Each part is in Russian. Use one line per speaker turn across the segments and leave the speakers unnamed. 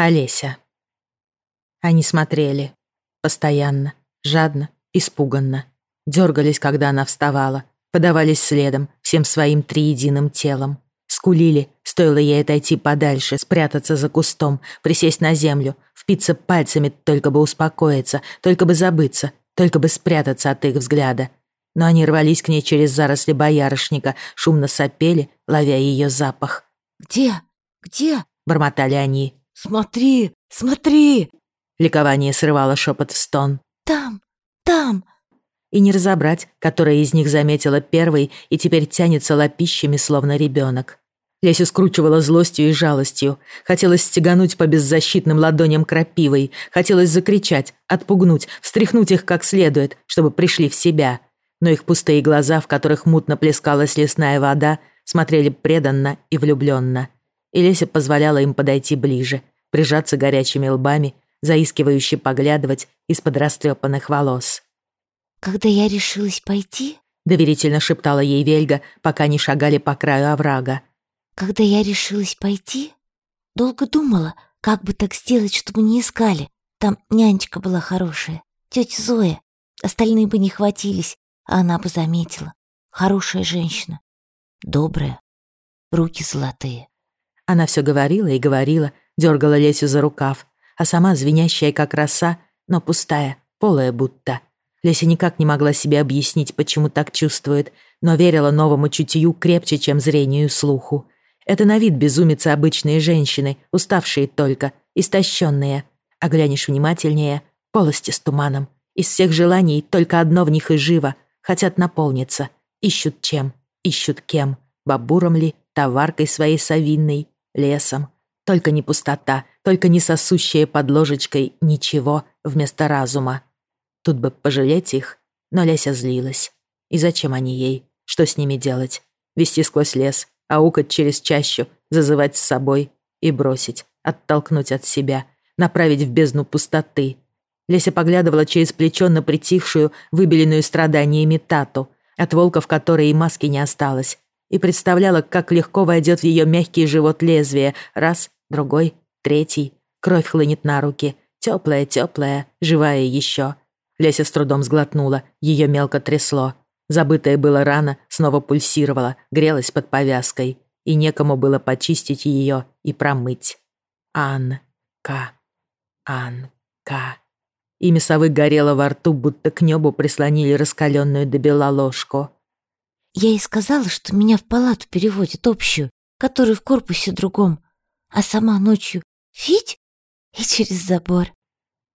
Олеся. Они смотрели. Постоянно, жадно, испуганно. Дергались, когда она вставала. Подавались следом, всем своим триединым телом. Скулили, стоило ей отойти подальше, спрятаться за кустом, присесть на землю, впиться пальцами, только бы успокоиться, только бы забыться, только бы спрятаться от их взгляда. Но они рвались к ней через заросли боярышника, шумно сопели, ловя ее запах.
«Где? Где?»
— бормотали они.
«Смотри, смотри!»
Ликование срывало шепот в стон.
«Там, там!»
И не разобрать, которая из них заметила первой и теперь тянется лопищами, словно ребенок. Лесю скручивала злостью и жалостью. Хотелось стегануть по беззащитным ладоням крапивой. Хотелось закричать, отпугнуть, встряхнуть их как следует, чтобы пришли в себя. Но их пустые глаза, в которых мутно плескалась лесная вода, смотрели преданно и влюбленно и Леся позволяла им подойти ближе, прижаться горячими лбами, заискивающе поглядывать из-под растрепанных волос.
«Когда я решилась пойти...»
— доверительно шептала ей Вельга, пока они шагали по краю оврага.
«Когда я решилась пойти, долго думала, как бы так сделать, чтобы не искали. Там нянечка была хорошая, тетя Зоя. Остальные бы не хватились, а она бы заметила. Хорошая женщина, добрая, руки золотые.
Она все говорила и говорила, дергала Лесю за рукав, а сама звенящая, как роса, но пустая, полая будто. Леся никак не могла себе объяснить, почему так чувствует, но верила новому чутью крепче, чем зрению и слуху. Это на вид безумицы обычные женщины, уставшие только, истощенные. А глянешь внимательнее — полости с туманом. Из всех желаний только одно в них и живо. Хотят наполниться. Ищут чем, ищут кем. Бабуром ли, товаркой своей совинной, лесом. Только не пустота, только не сосущая под ложечкой ничего вместо разума. Тут бы пожалеть их, но Леся злилась. И зачем они ей? Что с ними делать? Вести сквозь лес, аукать через чащу, зазывать с собой и бросить, оттолкнуть от себя, направить в бездну пустоты. Леся поглядывала через плечо на притихшую, выбеленную страданиями тату, от волка в которой и маски не осталось, и представляла, как легко войдет в ее мягкий живот лезвие. Раз, другой, третий. Кровь хлынет на руки. Теплая, теплая, живая еще. Леся с трудом сглотнула, ее мелко трясло. Забытая была рана снова пульсировала, грелась под повязкой, и некому было почистить ее и промыть. Анка, Анка. Имя совы горело во рту, будто к небу прислонили раскаленную до бела ложку.
Я ей сказала, что меня в палату переводят общую, которую в корпусе другом, а сама ночью фить и через забор.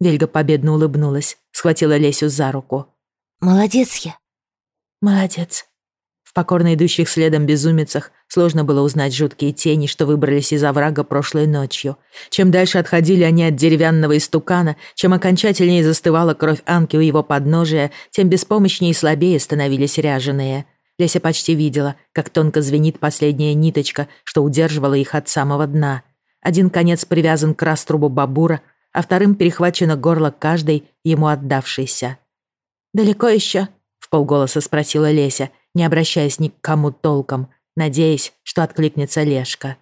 Вельга победно улыбнулась, схватила Лесю за руку.
«Молодец я».
«Молодец». В покорно идущих следом безумицах сложно было узнать жуткие тени, что выбрались из оврага прошлой ночью. Чем дальше отходили они от деревянного истукана, чем окончательнее застывала кровь Анки у его подножия, тем беспомощнее и слабее становились ряженые. Леся почти видела, как тонко звенит последняя ниточка, что удерживала их от самого дна. Один конец привязан к раструбу бабура, а вторым перехвачено горло каждой, ему отдавшейся. «Далеко еще?» — в полголоса спросила Леся, не обращаясь ни к кому толком, надеясь, что откликнется Лешка.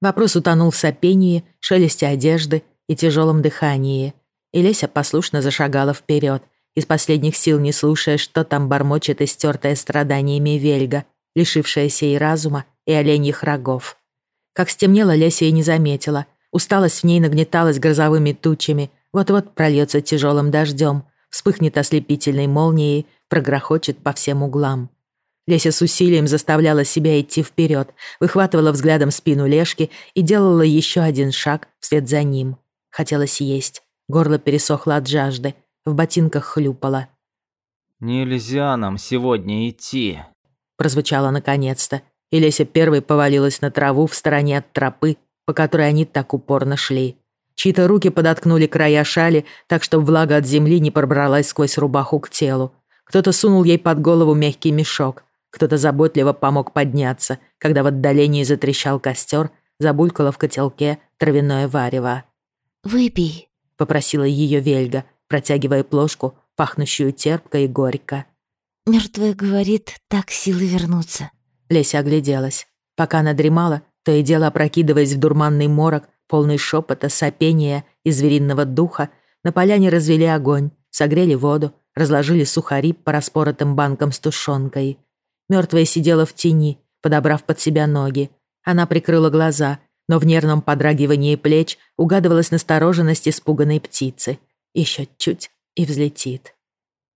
Вопрос утонул в сопении, шелесте одежды и тяжелом дыхании. И Леся послушно зашагала вперед, из последних сил не слушая, что там бормочет истертая страданиями Вельга, лишившаяся и разума, и оленьих рогов. Как стемнело, Леся и не заметила. Усталость в ней нагнеталась грозовыми тучами, вот-вот прольется тяжелым дождем, вспыхнет ослепительной молнией, прогрохочет по всем углам. Леся с усилием заставляла себя идти вперед, выхватывала взглядом спину Лешки и делала еще один шаг вслед за ним. Хотелось есть. Горло пересохло от жажды, в ботинках хлюпала.
«Нельзя нам сегодня идти», —
прозвучало наконец-то, и Леся первой повалилась на траву в стороне от тропы, по которой они так упорно шли. Чьи-то руки подоткнули края шали, так что влага от земли не пробралась сквозь рубаху к телу. Кто-то сунул ей под голову мягкий мешок, кто-то заботливо помог подняться, когда в отдалении затрещал костер, забулькало в котелке травяное варево.
«Выпей», —
попросила ее Вельга, протягивая плошку, пахнущую терпко и горько.
«Мертвая говорит, так силы вернутся».
Леся огляделась. Пока она дремала, то и дело опрокидываясь в дурманный морок, полный шепота, сопения и звериного духа, на поляне развели огонь, согрели воду, разложили сухари по распоротым банкам с тушенкой. Мертвая сидела в тени, подобрав под себя ноги. Она прикрыла глаза, но в нервном подрагивании плеч угадывалась настороженность испуганной птицы. Еще чуть и взлетит.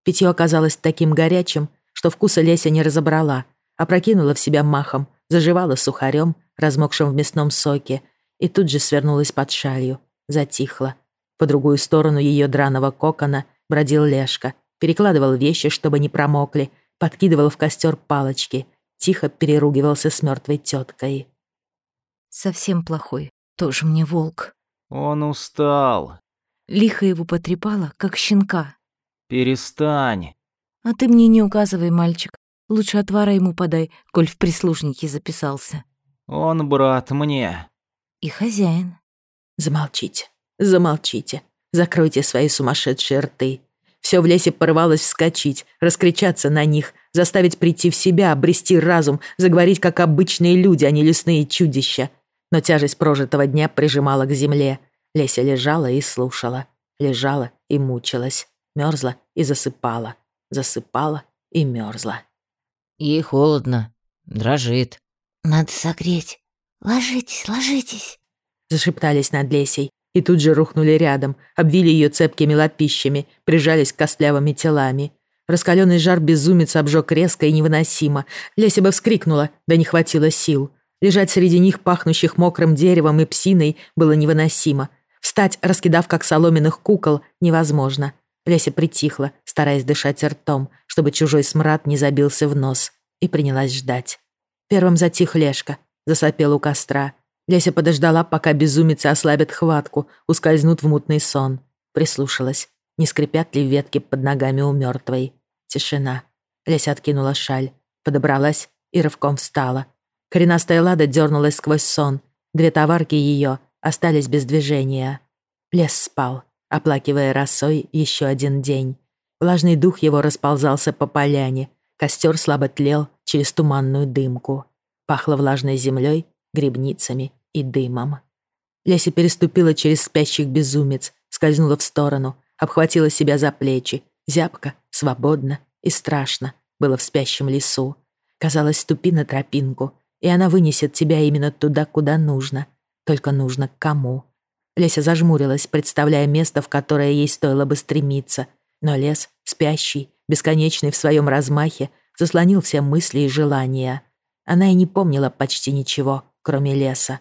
Питье оказалось таким горячим, что вкуса Леся не разобрала, опрокинула в себя махом, заживала сухарем, размокшим в мясном соке, и тут же свернулась под шалью, затихла. По другую сторону ее драного кокона бродил Лешка, перекладывал вещи, чтобы не промокли, подкидывал в костер палочки, тихо переругивался с мертвой теткой.
Совсем плохой, тоже мне волк.
Он устал.
Лихо его потрепала, как щенка.
Перестань.
А ты мне не указывай, мальчик. Лучше отвара ему подай, коль в прислужники записался.
Он брат мне.
И хозяин.
Замолчите, замолчите. Закройте свои сумасшедшие рты. Все в лесе порвалось вскочить, раскричаться на них, заставить прийти в себя, обрести разум, заговорить как обычные люди, а не лесные чудища. Но тяжесть прожитого дня прижимала к земле. Леся лежала и слушала. Лежала и мучилась. Мерзла и засыпала. Засыпала и мерзла.
Ей холодно. Дрожит.
Надо согреть. Ложитесь, ложитесь.
Зашептались над Лесей и тут же рухнули рядом, обвили ее цепкими лапищами, прижались к костлявыми телами. Раскаленный жар безумец обжег резко и невыносимо. Леся бы вскрикнула, да не хватило сил. Лежать среди них, пахнущих мокрым деревом и псиной, было невыносимо. Встать, раскидав как соломенных кукол, невозможно. Леся притихла, стараясь дышать ртом, чтобы чужой смрад не забился в нос, и принялась ждать. Первым затих Лешка, засопел у костра. Леся подождала, пока безумицы ослабят хватку, ускользнут в мутный сон. Прислушалась, не скрипят ли ветки под ногами у мертвой. Тишина. Леся откинула шаль, подобралась и рывком встала. Коренастая лада дернулась сквозь сон. Две товарки ее остались без движения. Лес спал, оплакивая росой еще один день. Влажный дух его расползался по поляне. Костер слабо тлел через туманную дымку. Пахло влажной землей грибницами и дымом. Леся переступила через спящих безумец, скользнула в сторону, обхватила себя за плечи. Зябко, свободно и страшно было в спящем лесу. Казалось, ступи на тропинку, и она вынесет тебя именно туда, куда нужно. Только нужно к кому. Леся зажмурилась, представляя место, в которое ей стоило бы стремиться. Но лес, спящий, бесконечный в своем размахе, заслонил все мысли и желания. Она и не помнила почти ничего, кроме леса.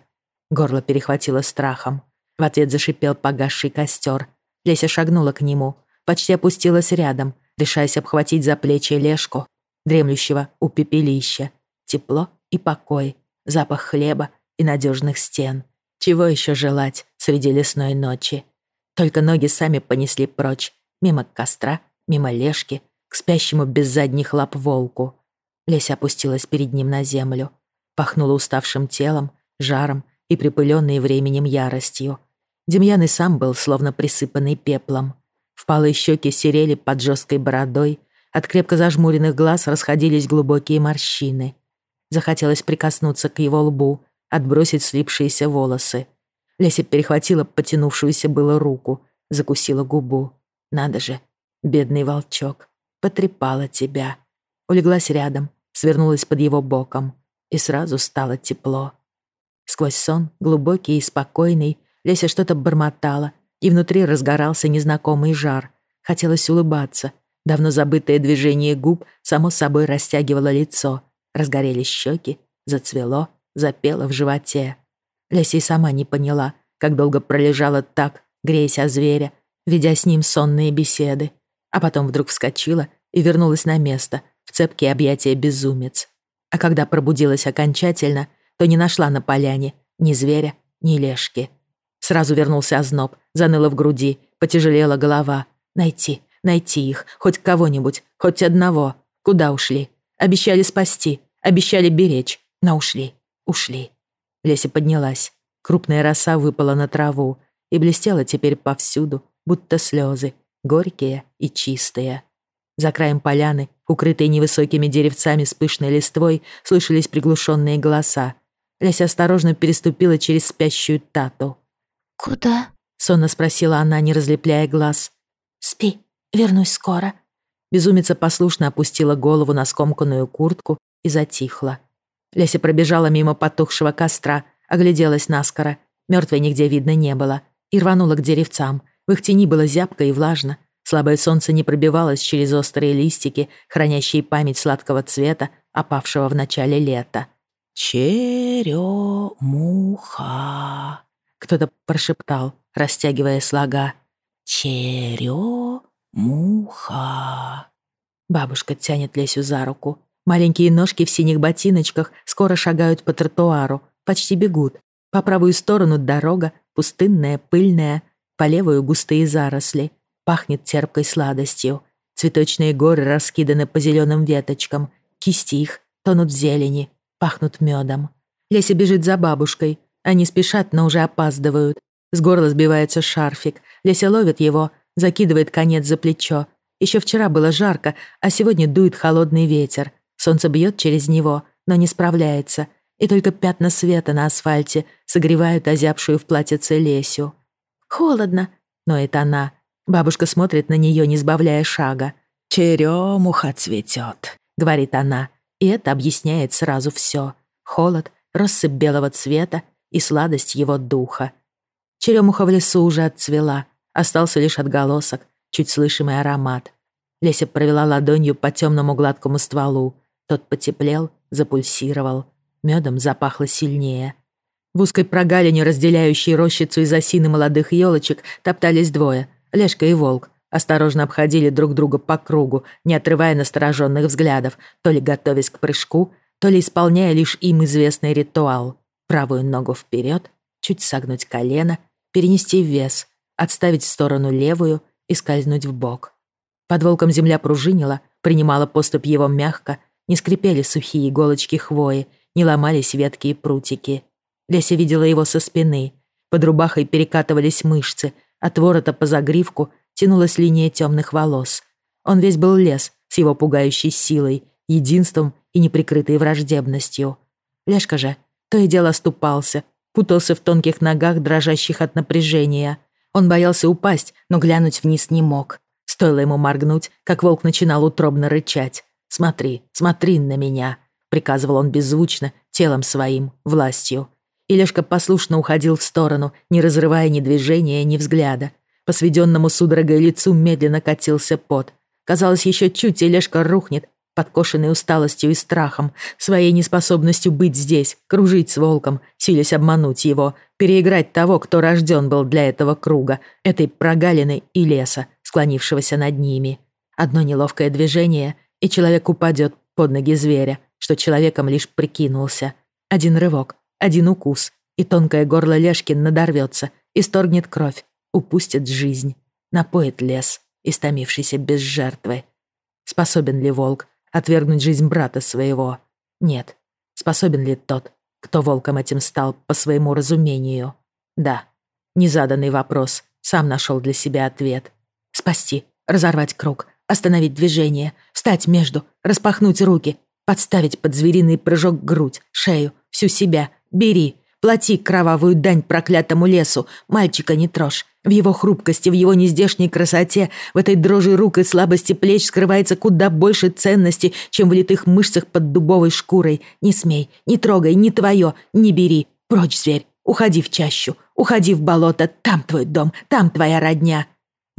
Горло перехватило страхом. В ответ зашипел погасший костер. Леся шагнула к нему, почти опустилась рядом, решаясь обхватить за плечи Лешку, дремлющего у пепелища. Тепло и покой, запах хлеба и надежных стен. Чего еще желать среди лесной ночи? Только ноги сами понесли прочь, мимо костра, мимо Лешки, к спящему без задних лап волку. Леся опустилась перед ним на землю пахнуло уставшим телом, жаром и припыленной временем яростью. Демьян и сам был словно присыпанный пеплом. Впалые щеки серели под жесткой бородой, от крепко зажмуренных глаз расходились глубокие морщины. Захотелось прикоснуться к его лбу, отбросить слипшиеся волосы. Леся перехватила потянувшуюся было руку, закусила губу. Надо же, бедный волчок, потрепала тебя. Улеглась рядом, свернулась под его боком и сразу стало тепло. Сквозь сон, глубокий и спокойный, Леся что-то бормотала, и внутри разгорался незнакомый жар. Хотелось улыбаться. Давно забытое движение губ само собой растягивало лицо. Разгорелись щеки, зацвело, запело в животе. Леся и сама не поняла, как долго пролежала так, греясь о зверя, ведя с ним сонные беседы. А потом вдруг вскочила и вернулась на место, в цепкие объятия безумец. А когда пробудилась окончательно, то не нашла на поляне ни зверя, ни лешки. Сразу вернулся озноб, заныло в груди, потяжелела голова. Найти, найти их, хоть кого-нибудь, хоть одного. Куда ушли? Обещали спасти, обещали беречь, но ушли, ушли. Леся поднялась. Крупная роса выпала на траву и блестела теперь повсюду, будто слезы, горькие и чистые. За краем поляны, укрытой невысокими деревцами с пышной листвой, слышались приглушенные голоса. Леся осторожно переступила через спящую тату.
«Куда?»
— сонно спросила она, не разлепляя глаз.
«Спи, вернусь скоро».
Безумица послушно опустила голову на скомканную куртку и затихла. Леся пробежала мимо потухшего костра, огляделась наскоро. Мертвой нигде видно не было. И рванула к деревцам. В их тени было зябко и влажно. Слабое солнце не пробивалось через острые листики, хранящие память сладкого цвета, опавшего в начале лета. «Черемуха!» Кто-то прошептал, растягивая слога. «Черемуха!» Бабушка тянет Лесю за руку. Маленькие ножки в синих ботиночках скоро шагают по тротуару, почти бегут. По правую сторону дорога, пустынная, пыльная, по левую густые заросли. Пахнет терпкой сладостью. Цветочные горы раскиданы по зеленым веточкам. Кисти их тонут в зелени, пахнут медом. Леся бежит за бабушкой. Они спешат, но уже опаздывают. С горла сбивается шарфик. Леся ловит его, закидывает конец за плечо. Еще вчера было жарко, а сегодня дует холодный ветер. Солнце бьет через него, но не справляется. И только пятна света на асфальте согревают озябшую в платьице Лесю. «Холодно», — ноет она. Бабушка смотрит на нее, не сбавляя шага. «Черемуха цветет», — говорит она. И это объясняет сразу все. Холод, россыпь белого цвета и сладость его духа. Черемуха в лесу уже отцвела. Остался лишь отголосок, чуть слышимый аромат. Леся провела ладонью по темному гладкому стволу. Тот потеплел, запульсировал. Медом запахло сильнее. В узкой прогалине, разделяющей рощицу из осины молодых елочек, топтались двое — Лешка и Волк. Осторожно обходили друг друга по кругу, не отрывая настороженных взглядов, то ли готовясь к прыжку, то ли исполняя лишь им известный ритуал. Правую ногу вперед, чуть согнуть колено, перенести вес, отставить в сторону левую и скользнуть в бок. Под волком земля пружинила, принимала поступь его мягко, не скрипели сухие иголочки хвои, не ломались ветки и прутики. Леся видела его со спины. Под рубахой перекатывались мышцы, от ворота по загривку тянулась линия темных волос. Он весь был лес с его пугающей силой, единством и неприкрытой враждебностью. Лешка же то и дело оступался, путался в тонких ногах, дрожащих от напряжения. Он боялся упасть, но глянуть вниз не мог. Стоило ему моргнуть, как волк начинал утробно рычать. «Смотри, смотри на меня», — приказывал он беззвучно, телом своим, властью. И Лешка послушно уходил в сторону, не разрывая ни движения, ни взгляда. По сведенному судорогой лицу медленно катился пот. Казалось, еще чуть, и рухнет, подкошенный усталостью и страхом, своей неспособностью быть здесь, кружить с волком, силясь обмануть его, переиграть того, кто рожден был для этого круга, этой прогалины и леса, склонившегося над ними. Одно неловкое движение, и человек упадет под ноги зверя, что человеком лишь прикинулся. Один рывок, один укус, и тонкое горло Лешкин надорвется, исторгнет кровь, упустит жизнь, напоит лес, истомившийся без жертвы. Способен ли волк отвергнуть жизнь брата своего? Нет. Способен ли тот, кто волком этим стал по своему разумению? Да. Незаданный вопрос, сам нашел для себя ответ. Спасти, разорвать круг, остановить движение, встать между, распахнуть руки, подставить под звериный прыжок грудь, шею, всю себя. Бери, плати кровавую дань проклятому лесу, мальчика не трожь. В его хрупкости, в его нездешней красоте, в этой дрожи рук и слабости плеч скрывается куда больше ценности, чем в литых мышцах под дубовой шкурой. Не смей, не трогай, не твое, не бери. Прочь, зверь, уходи в чащу, уходи в болото, там твой дом, там твоя родня.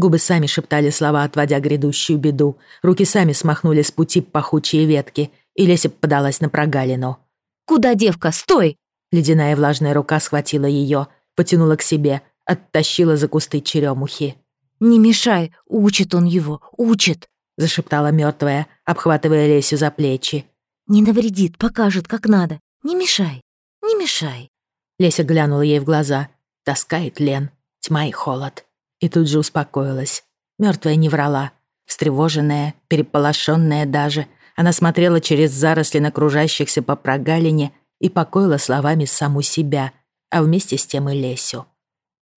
Губы сами шептали слова, отводя грядущую беду. Руки сами смахнули с пути пахучие ветки, и Леся подалась на прогалину.
«Куда, девка? Стой!»
Ледяная влажная рука схватила ее, потянула к себе, оттащила за кусты черемухи.
«Не мешай, учит он его, учит!»
зашептала мертвая, обхватывая Лесю за плечи.
«Не навредит, покажет, как надо. Не мешай, не мешай!»
Леся глянула ей в глаза. Таскает Лен, тьма и холод и тут же успокоилась. Мертвая не врала. Встревоженная, переполошенная даже, она смотрела через заросли на кружащихся по прогалине и покоила словами саму себя, а вместе с тем и Лесю.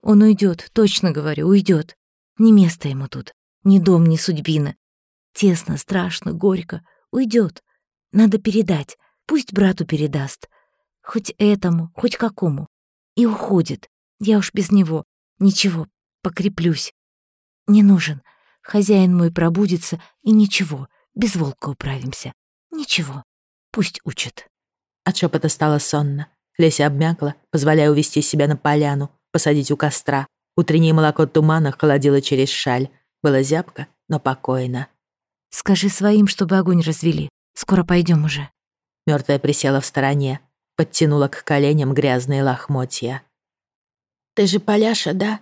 «Он уйдет, точно говорю, уйдет. Не место ему тут, ни дом, ни судьбина. Тесно, страшно, горько. Уйдет. Надо передать, пусть брату передаст. Хоть этому, хоть какому. И уходит. Я уж без него. Ничего, покреплюсь. Не нужен. Хозяин мой пробудится, и ничего, без волка управимся. Ничего, пусть учат.
От шепота стало сонно. Леся обмякла, позволяя увести себя на поляну, посадить у костра. Утреннее молоко тумана холодило через шаль. Было зябко, но покойно.
Скажи своим, чтобы огонь развели. Скоро пойдем уже.
Мертвая присела в стороне, подтянула к коленям грязные лохмотья. «Ты же Поляша, да?»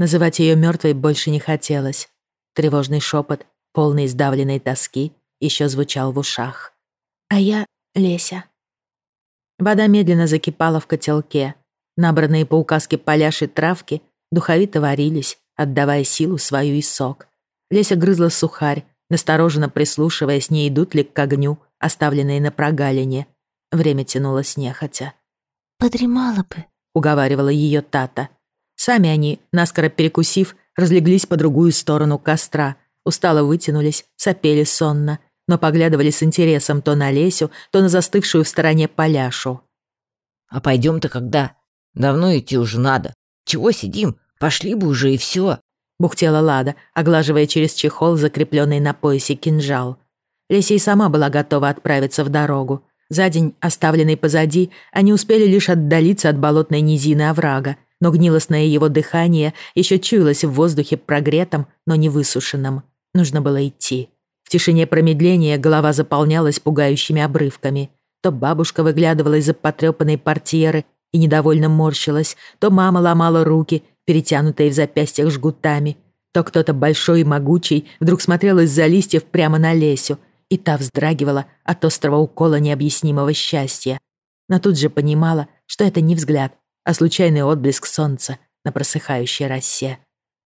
Называть ее мертвой больше не хотелось. Тревожный шепот, полный сдавленной тоски, еще звучал в ушах. «А я Леся». Вода медленно закипала в котелке. Набранные по указке Поляши травки духовито варились, отдавая силу свою и сок. Леся грызла сухарь, настороженно прислушиваясь, не идут ли к огню, оставленные на прогалине. Время тянулось нехотя.
«Подремала бы», —
уговаривала ее Тата. Сами они, наскоро перекусив, разлеглись по другую сторону костра, устало вытянулись, сопели сонно, но поглядывали с интересом то на Лесю, то на застывшую в стороне Поляшу.
«А пойдем-то когда? Давно идти уже надо. Чего сидим? Пошли бы уже и все
бухтела Лада, оглаживая через чехол, закрепленный на поясе кинжал. Леся и сама была готова отправиться в дорогу. За день, оставленный позади, они успели лишь отдалиться от болотной низины оврага, но гнилостное его дыхание еще чуялось в воздухе прогретом, но не высушенном. Нужно было идти. В тишине промедления голова заполнялась пугающими обрывками. То бабушка выглядывала из-за потрепанной портьеры и недовольно морщилась, то мама ломала руки, перетянутые в запястьях жгутами, то кто-то большой и могучий вдруг смотрел из-за листьев прямо на Лесю, и та вздрагивала от острого укола необъяснимого счастья. Но тут же понимала, что это не взгляд, а случайный отблеск солнца на просыхающей росе.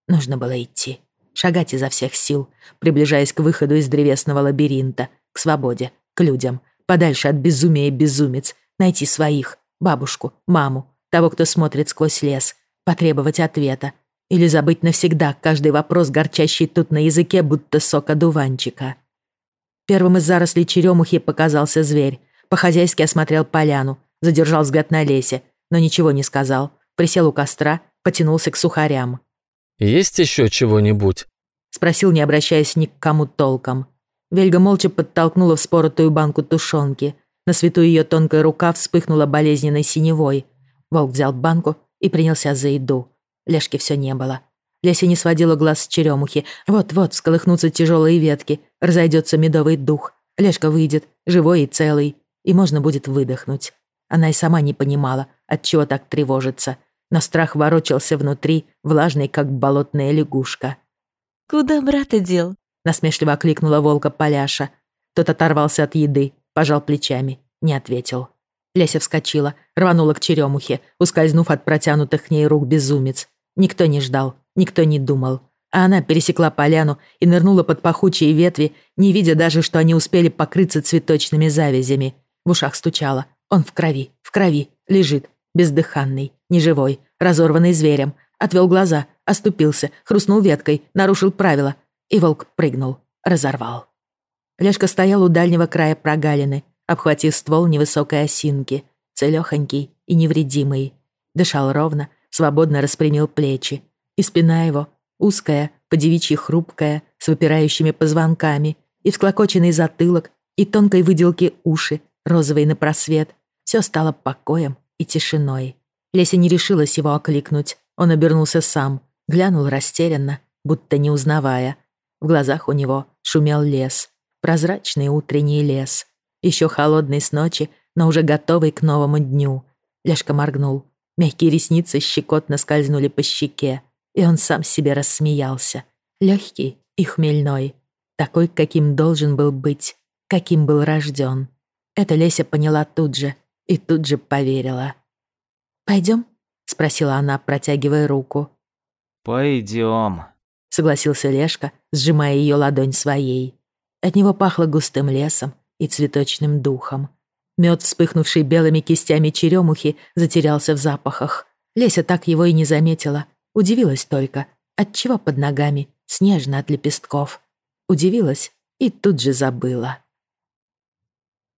Нужно было идти, шагать изо всех сил, приближаясь к выходу из древесного лабиринта, к свободе, к людям, подальше от безумия и безумец, найти своих, бабушку, маму, того, кто смотрит сквозь лес, потребовать ответа или забыть навсегда каждый вопрос, горчащий тут на языке, будто сок одуванчика. Первым из зарослей черемухи показался зверь. По-хозяйски осмотрел поляну, задержал взгляд на лесе, но ничего не сказал. Присел у костра, потянулся к сухарям.
«Есть еще чего-нибудь?»
Спросил, не обращаясь ни к кому толком. Вельга молча подтолкнула в споротую банку тушенки. На свету ее тонкая рука вспыхнула болезненной синевой. Волк взял банку, и принялся за еду. Лешки все не было. Леся не сводила глаз с черемухи. Вот-вот всколыхнутся тяжелые ветки, разойдется медовый дух. Лешка выйдет, живой и целый, и можно будет выдохнуть. Она и сама не понимала, от чего так тревожится, но страх ворочался внутри, влажный, как болотная лягушка.
«Куда брата дел?»
— насмешливо окликнула волка Поляша. Тот оторвался от еды, пожал плечами, не ответил. Леся вскочила, рванула к черемухе, ускользнув от протянутых к ней рук безумец. Никто не ждал, никто не думал. А она пересекла поляну и нырнула под пахучие ветви, не видя даже, что они успели покрыться цветочными завязями. В ушах стучало. Он в крови, в крови, лежит, бездыханный, неживой, разорванный зверем. Отвел глаза, оступился, хрустнул веткой, нарушил правила. И волк прыгнул, разорвал. Лешка стоял у дальнего края прогалины, обхватив ствол невысокой осинки, целёхонький и невредимый. Дышал ровно, свободно распрямил плечи. И спина его, узкая, подевичьи хрупкая, с выпирающими позвонками, и всклокоченный затылок, и тонкой выделки уши, розовый на просвет. Все стало покоем и тишиной. Леся не решилась его окликнуть. Он обернулся сам, глянул растерянно, будто не узнавая. В глазах у него шумел лес, прозрачный утренний лес еще холодный с ночи, но уже готовый к новому дню. Ляшка моргнул. Мягкие ресницы щекотно скользнули по щеке, и он сам себе рассмеялся. Легкий и хмельной. Такой, каким должен был быть, каким был рожден. Это Леся поняла тут же и тут же поверила. «Пойдем?» — спросила она, протягивая руку.
«Пойдем», —
согласился Лешка, сжимая ее ладонь своей. От него пахло густым лесом, и цветочным духом. Мед, вспыхнувший белыми кистями черемухи, затерялся в запахах. Леся так его и не заметила. Удивилась только, отчего под ногами снежно от лепестков. Удивилась и тут же забыла.